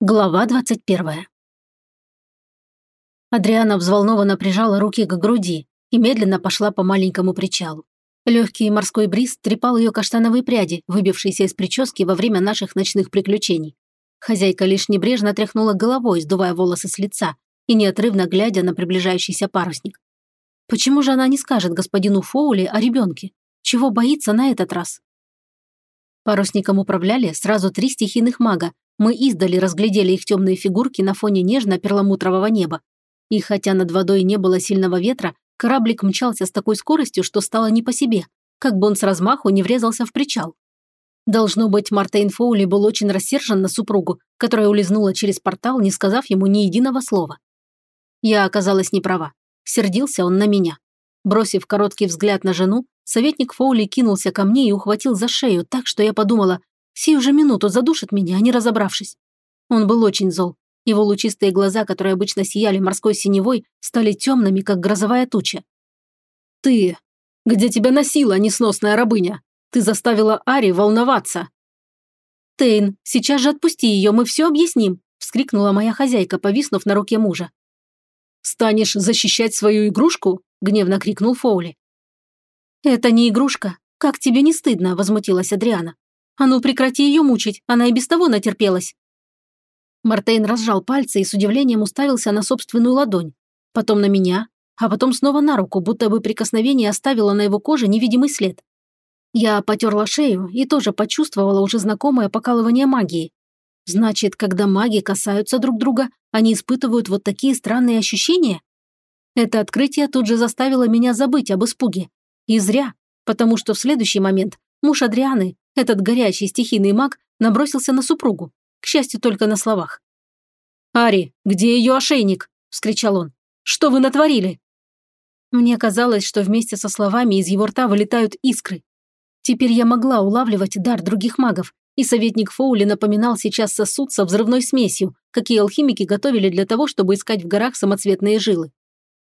Глава 21. Адриана взволнованно прижала руки к груди и медленно пошла по маленькому причалу. Легкий морской бриз трепал ее каштановые пряди, выбившиеся из прически во время наших ночных приключений. Хозяйка лишь небрежно тряхнула головой, сдувая волосы с лица и неотрывно глядя на приближающийся парусник. Почему же она не скажет господину Фоули о ребенке? Чего боится на этот раз? Парусником управляли сразу три стихийных мага, мы издали разглядели их темные фигурки на фоне нежно-перламутрового неба. И хотя над водой не было сильного ветра, кораблик мчался с такой скоростью, что стало не по себе, как бы он с размаху не врезался в причал. Должно быть, Мартейн Фоули был очень рассержен на супругу, которая улизнула через портал, не сказав ему ни единого слова. Я оказалась неправа. Сердился он на меня. Бросив короткий взгляд на жену, советник Фоули кинулся ко мне и ухватил за шею так, что я подумала, Сию же минуту задушит меня, не разобравшись. Он был очень зол. Его лучистые глаза, которые обычно сияли морской синевой, стали темными, как грозовая туча. «Ты! Где тебя носила, несносная рабыня? Ты заставила Ари волноваться!» «Тейн, сейчас же отпусти ее, мы все объясним!» – вскрикнула моя хозяйка, повиснув на руке мужа. «Станешь защищать свою игрушку?» – гневно крикнул Фоули. «Это не игрушка. Как тебе не стыдно?» – возмутилась Адриана. А ну прекрати ее мучить, она и без того натерпелась. Мартейн разжал пальцы и с удивлением уставился на собственную ладонь, потом на меня, а потом снова на руку, будто бы прикосновение оставило на его коже невидимый след. Я потерла шею и тоже почувствовала уже знакомое покалывание магии. Значит, когда маги касаются друг друга, они испытывают вот такие странные ощущения? Это открытие тут же заставило меня забыть об испуге. И зря, потому что в следующий момент муж Адрианы, этот горячий стихийный маг набросился на супругу, к счастью, только на словах. «Ари, где ее ошейник?» – вскричал он. «Что вы натворили?» Мне казалось, что вместе со словами из его рта вылетают искры. Теперь я могла улавливать дар других магов, и советник Фоули напоминал сейчас сосуд со взрывной смесью, какие алхимики готовили для того, чтобы искать в горах самоцветные жилы.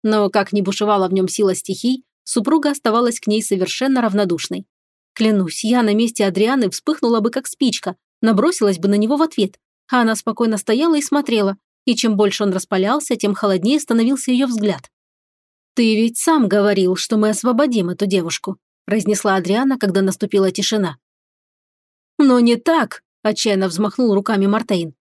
Но как ни бушевала в нем сила стихий, супруга оставалась к ней совершенно равнодушной. Клянусь, я на месте Адрианы вспыхнула бы как спичка, набросилась бы на него в ответ, а она спокойно стояла и смотрела, и чем больше он распалялся, тем холоднее становился ее взгляд. «Ты ведь сам говорил, что мы освободим эту девушку», произнесла Адриана, когда наступила тишина. «Но не так», – отчаянно взмахнул руками Мартейн.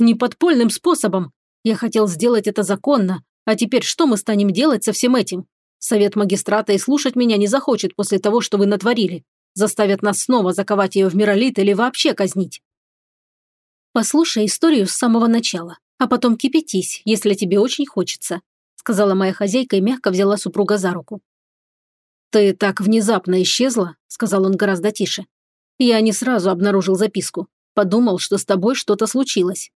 «Не подпольным способом. Я хотел сделать это законно, а теперь что мы станем делать со всем этим? Совет магистрата и слушать меня не захочет после того, что вы натворили. Заставят нас снова заковать ее в миролит или вообще казнить. Послушай историю с самого начала, а потом кипятись, если тебе очень хочется, сказала моя хозяйка и мягко взяла супруга за руку. «Ты так внезапно исчезла», – сказал он гораздо тише. «Я не сразу обнаружил записку. Подумал, что с тобой что-то случилось».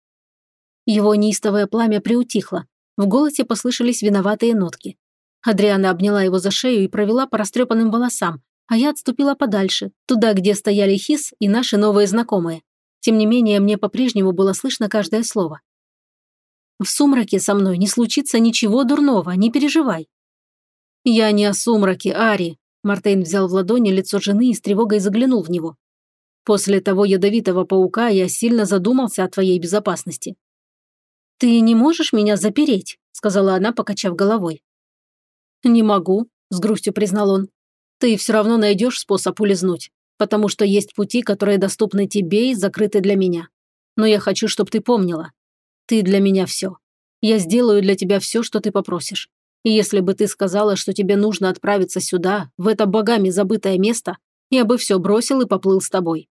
Его неистовое пламя приутихло. В голосе послышались виноватые нотки. Адриана обняла его за шею и провела по растрепанным волосам, а я отступила подальше, туда, где стояли Хис и наши новые знакомые. Тем не менее, мне по-прежнему было слышно каждое слово. «В сумраке со мной не случится ничего дурного, не переживай». «Я не о сумраке, Ари», – Мартейн взял в ладони лицо жены и с тревогой заглянул в него. «После того ядовитого паука я сильно задумался о твоей безопасности». «Ты не можешь меня запереть?» – сказала она, покачав головой. «Не могу», – с грустью признал он ты все равно найдешь способ улизнуть, потому что есть пути, которые доступны тебе и закрыты для меня. Но я хочу, чтобы ты помнила. Ты для меня все. Я сделаю для тебя все, что ты попросишь. И если бы ты сказала, что тебе нужно отправиться сюда, в это богами забытое место, я бы все бросил и поплыл с тобой».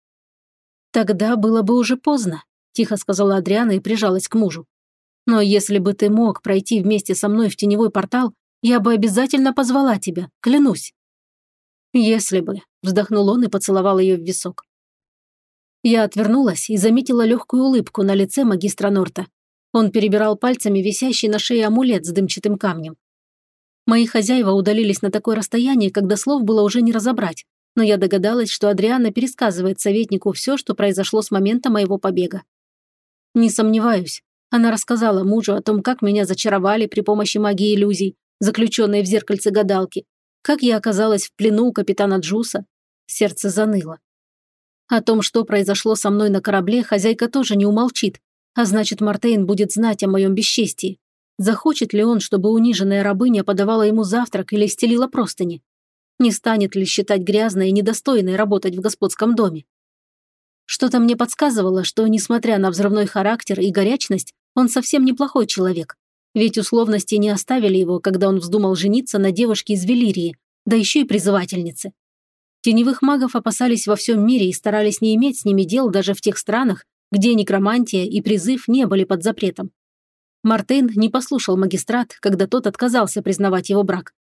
«Тогда было бы уже поздно», – тихо сказала Адриана и прижалась к мужу. «Но если бы ты мог пройти вместе со мной в теневой портал, я бы обязательно позвала тебя, клянусь». «Если бы», – вздохнул он и поцеловал ее в висок. Я отвернулась и заметила легкую улыбку на лице магистра Норта. Он перебирал пальцами висящий на шее амулет с дымчатым камнем. Мои хозяева удалились на такое расстояние, когда слов было уже не разобрать, но я догадалась, что Адриана пересказывает советнику все, что произошло с момента моего побега. Не сомневаюсь, она рассказала мужу о том, как меня зачаровали при помощи магии иллюзий, заключенной в зеркальце гадалки, как я оказалась в плену у капитана Джуса? Сердце заныло. О том, что произошло со мной на корабле, хозяйка тоже не умолчит, А значит, Мартейн будет знать о моем бесчестии. Захочет ли он, чтобы униженная рабыня подавала ему завтрак или стелила простыни? Не станет ли считать грязной и недостойной работать в господском доме? Что-то мне подсказывало, что, несмотря на взрывной характер и горячность, он совсем неплохой человек. Ведь условности не оставили его, когда он вздумал жениться на девушке из Велирии, да еще и призывательнице. Теневых магов опасались во всем мире и старались не иметь с ними дел даже в тех странах, где некромантия и призыв не были под запретом. Мартейн не послушал магистрат, когда тот отказался признавать его брак.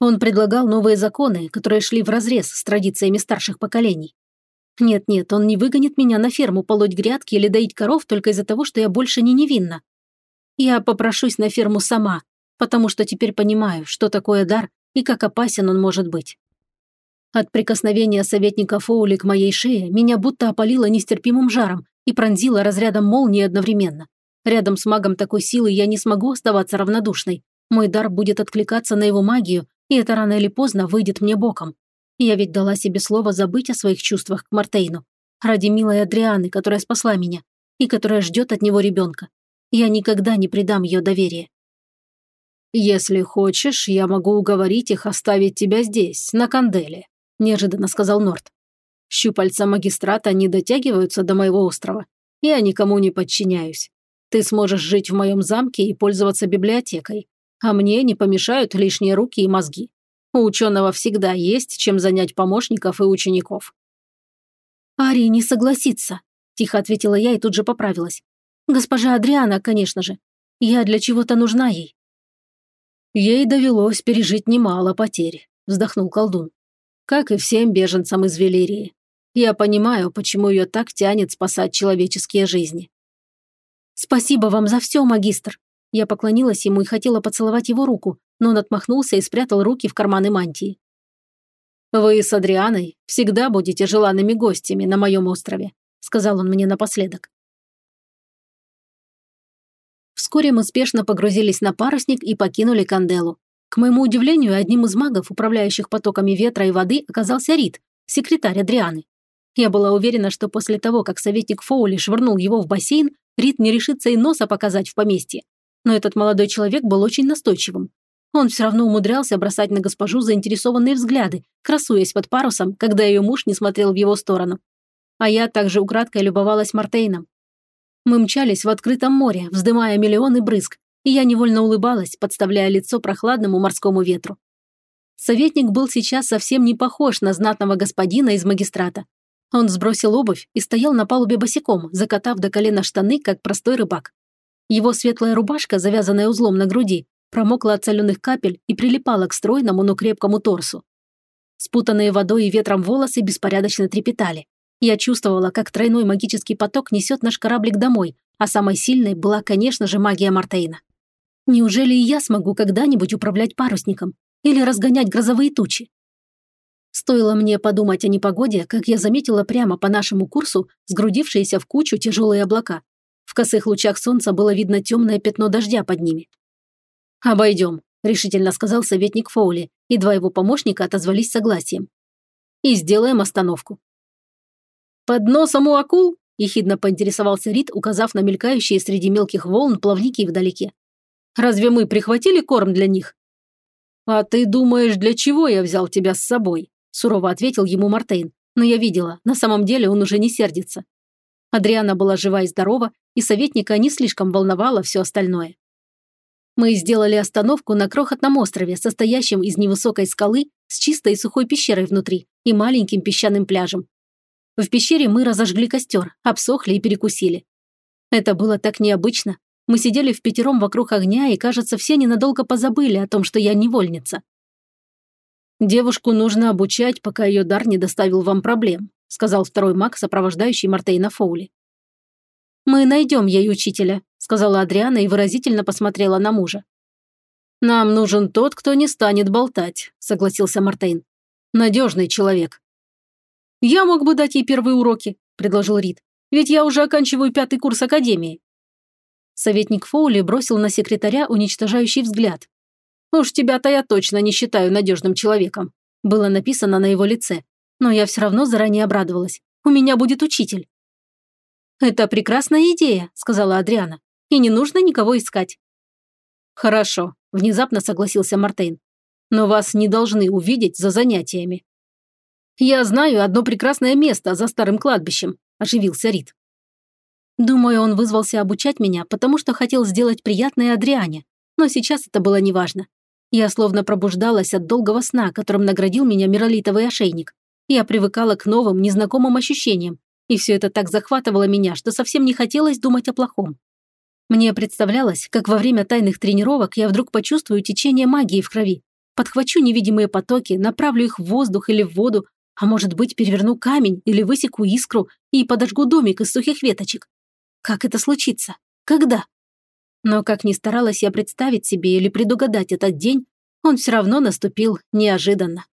Он предлагал новые законы, которые шли вразрез с традициями старших поколений. Нет-нет, он не выгонит меня на ферму полоть грядки или доить коров только из-за того, что я больше не невинна. Я попрошусь на ферму сама, потому что теперь понимаю, что такое дар и как опасен он может быть. От прикосновения советника Фоули к моей шее меня будто опалило нестерпимым жаром и пронзило разрядом молнии одновременно. Рядом с магом такой силы я не смогу оставаться равнодушной. Мой дар будет откликаться на его магию, и это рано или поздно выйдет мне боком. Я ведь дала себе слово забыть о своих чувствах к Мартейну. Ради милой Адрианы, которая спасла меня, и которая ждет от него ребенка. Я никогда не предам ее доверие. «Если хочешь, я могу уговорить их оставить тебя здесь, на канделе», неожиданно сказал Норт. «Щупальца магистрата не дотягиваются до моего острова. Я никому не подчиняюсь. Ты сможешь жить в моем замке и пользоваться библиотекой, а мне не помешают лишние руки и мозги. У ученого всегда есть чем занять помощников и учеников. «Ари не согласится», – тихо ответила я и тут же поправилась. «Госпожа Адриана, конечно же. Я для чего-то нужна ей». «Ей довелось пережить немало потерь», – вздохнул колдун. «Как и всем беженцам из Велирии. Я понимаю, почему ее так тянет спасать человеческие жизни». «Спасибо вам за все, магистр», я поклонилась ему и хотела поцеловать его руку, но он отмахнулся и спрятал руки в карманы мантии. «Вы с Адрианой всегда будете желанными гостями на моем острове», сказал он мне напоследок. Вскоре мы спешно погрузились на парусник и покинули Канделу. К моему удивлению, одним из магов, управляющих потоками ветра и воды, оказался Рид, секретарь Адрианы. Я была уверена, что после того, как советник Фоули швырнул его в бассейн, Рид не решится и носа показать в поместье но этот молодой человек был очень настойчивым. Он все равно умудрялся бросать на госпожу заинтересованные взгляды, красуясь под парусом, когда ее муж не смотрел в его сторону. А я также украдкой любовалась Мартейном. Мы мчались в открытом море, вздымая миллионы брызг, и я невольно улыбалась, подставляя лицо прохладному морскому ветру. Советник был сейчас совсем не похож на знатного господина из магистрата. Он сбросил обувь и стоял на палубе босиком, закатав до колена штаны, как простой рыбак. Его светлая рубашка, завязанная узлом на груди, промокла от соленых капель и прилипала к стройному, но крепкому торсу. Спутанные водой и ветром волосы беспорядочно трепетали. Я чувствовала, как тройной магический поток несет наш кораблик домой, а самой сильной была, конечно же, магия Мартейна. Неужели и я смогу когда-нибудь управлять парусником или разгонять грозовые тучи? Стоило мне подумать о непогоде, как я заметила прямо по нашему курсу сгрудившиеся в кучу тяжелые облака. В косых лучах солнца было видно темное пятно дождя под ними. «Обойдем», – решительно сказал советник Фоули, и два его помощника отозвались согласием. «И сделаем остановку». «Под носом у акул?» – ехидно поинтересовался Рид, указав на мелькающие среди мелких волн плавники вдалеке. «Разве мы прихватили корм для них?» «А ты думаешь, для чего я взял тебя с собой?» – сурово ответил ему Мартейн. Но я видела, на самом деле он уже не сердится. Адриана была жива и здорова, и советника не слишком волновало все остальное. Мы сделали остановку на крохотном острове, состоящем из невысокой скалы с чистой и сухой пещерой внутри и маленьким песчаным пляжем. В пещере мы разожгли костер, обсохли и перекусили. Это было так необычно. Мы сидели в пятером вокруг огня, и, кажется, все ненадолго позабыли о том, что я невольница. Девушку нужно обучать, пока ее дар не доставил вам проблем сказал второй маг, сопровождающий Мартейна Фоули. «Мы найдем ей учителя», сказала Адриана и выразительно посмотрела на мужа. «Нам нужен тот, кто не станет болтать», согласился Мартейн. «Надежный человек». «Я мог бы дать ей первые уроки», предложил Рид. «Ведь я уже оканчиваю пятый курс академии». Советник Фоули бросил на секретаря уничтожающий взгляд. «Уж тебя-то я точно не считаю надежным человеком», было написано на его лице, но я все равно заранее обрадовалась. У меня будет учитель. «Это прекрасная идея», – сказала Адриана. «И не нужно никого искать». «Хорошо», – внезапно согласился Мартейн. «Но вас не должны увидеть за занятиями». «Я знаю одно прекрасное место за старым кладбищем», – оживился Рид. Думаю, он вызвался обучать меня, потому что хотел сделать приятное Адриане. Но сейчас это было неважно. Я словно пробуждалась от долгого сна, которым наградил меня миролитовый ошейник. Я привыкала к новым, незнакомым ощущениям, и все это так захватывало меня, что совсем не хотелось думать о плохом. Мне представлялось, как во время тайных тренировок я вдруг почувствую течение магии в крови, подхвачу невидимые потоки, направлю их в воздух или в воду, а может быть, переверну камень или высеку искру и подожгу домик из сухих веточек. Как это случится? Когда? Но как ни старалась я представить себе или предугадать этот день, он все равно наступил неожиданно.